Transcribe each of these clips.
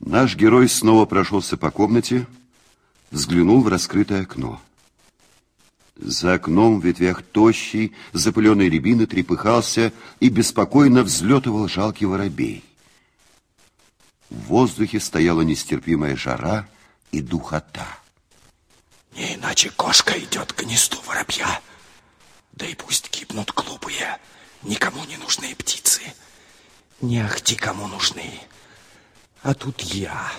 Наш герой снова прошелся по комнате, взглянул в раскрытое окно. За окном в ветвях тощий, запыленной рябины трепыхался и беспокойно взлетывал жалкий воробей. В воздухе стояла нестерпимая жара и духота. Не иначе кошка идет к гнезду воробья. Да и пусть гибнут глупые, никому не нужные птицы. Не ахти кому нужны. А тут я,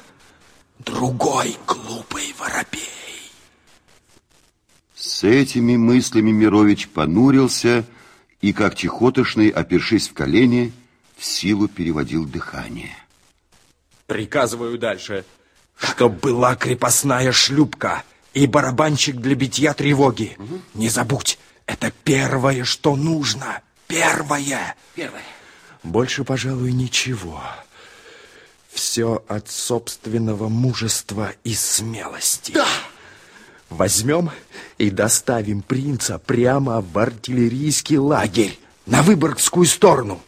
другой глупый воробей. С этими мыслями Мирович понурился и, как чехотошный, опершись в колени, в силу переводил дыхание. Приказываю дальше, чтоб была крепостная шлюпка и барабанщик для битья тревоги. Угу. Не забудь, это первое, что нужно. Первое. Первое. Больше, пожалуй, ничего. Все от собственного мужества и смелости. Да. Возьмем и доставим принца прямо в артиллерийский лагерь на Выборгскую сторону,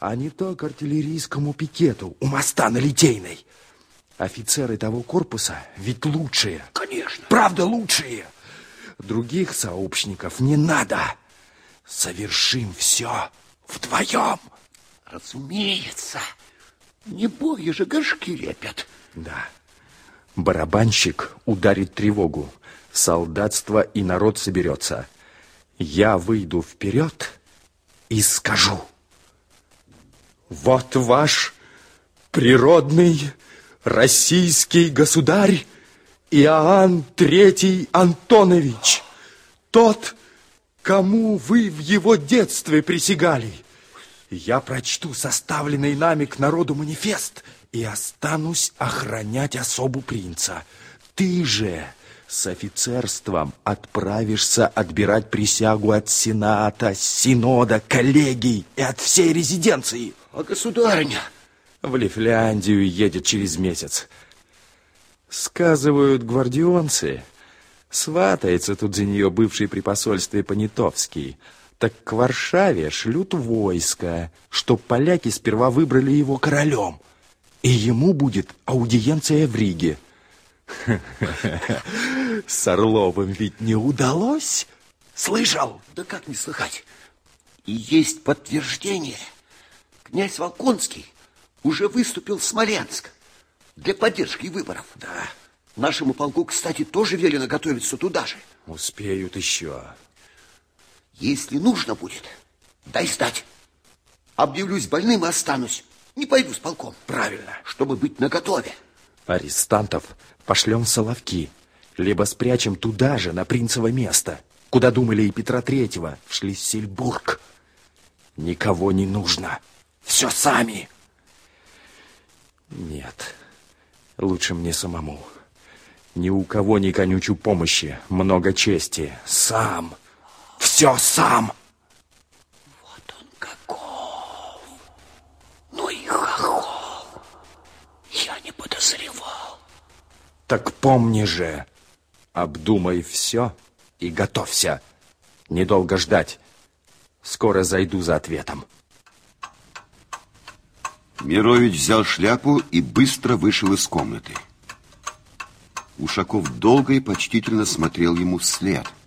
а не то к артиллерийскому пикету у моста на Литейной. Офицеры того корпуса ведь лучшие. Конечно. Правда, лучшие. Других сообщников не надо. Совершим все вдвоем. Разумеется. Не боги же горшки лепят. Да. Барабанщик ударит тревогу солдатство и народ соберется. Я выйду вперед и скажу. Вот ваш природный российский государь Иоанн Третий Антонович, тот, кому вы в его детстве присягали. Я прочту составленный нами к народу манифест и останусь охранять особу принца. Ты же с офицерством отправишься отбирать присягу от Сената, Синода, коллегий и от всей резиденции. А государыня? В Лифляндию едет через месяц. Сказывают гвардионцы, сватается тут за нее бывший при посольстве Понятовский. Так к Варшаве шлют войско, чтоб поляки сперва выбрали его королем, и ему будет аудиенция в Риге. С Орловым ведь не удалось. Слышал? Да как не слыхать? И есть подтверждение. Князь Волконский уже выступил в Смоленск для поддержки выборов. Да. Нашему полку, кстати, тоже велено готовиться туда же. Успеют еще. Если нужно будет, дай сдать. Объявлюсь больным и останусь. Не пойду с полком. Правильно. Чтобы быть наготове. Арестантов пошлем в Соловки, либо спрячем туда же, на принцево место, куда думали и Петра Третьего, в Шлиссельбург. Никого не нужно. Все сами. Нет, лучше мне самому. Ни у кого не конючу помощи, много чести. Сам. Все сам. Так помни же, обдумай все и готовься. Недолго ждать. Скоро зайду за ответом. Мирович взял шляпу и быстро вышел из комнаты. Ушаков долго и почтительно смотрел ему вслед –